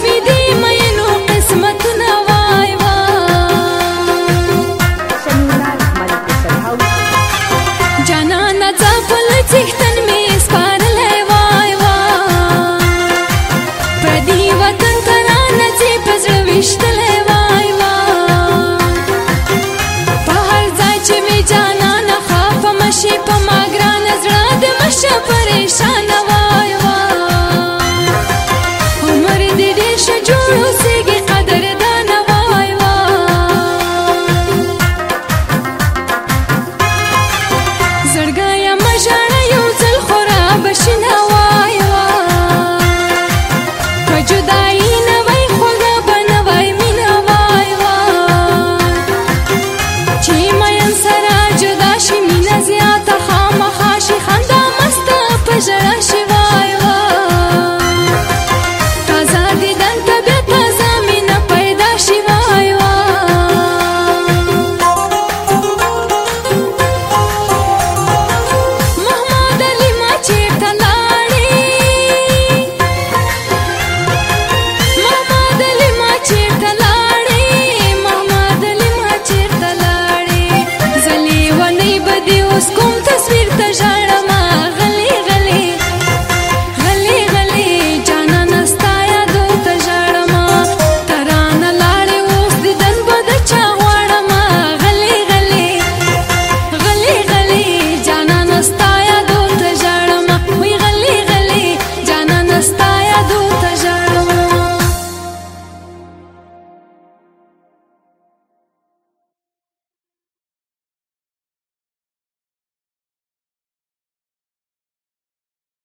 me this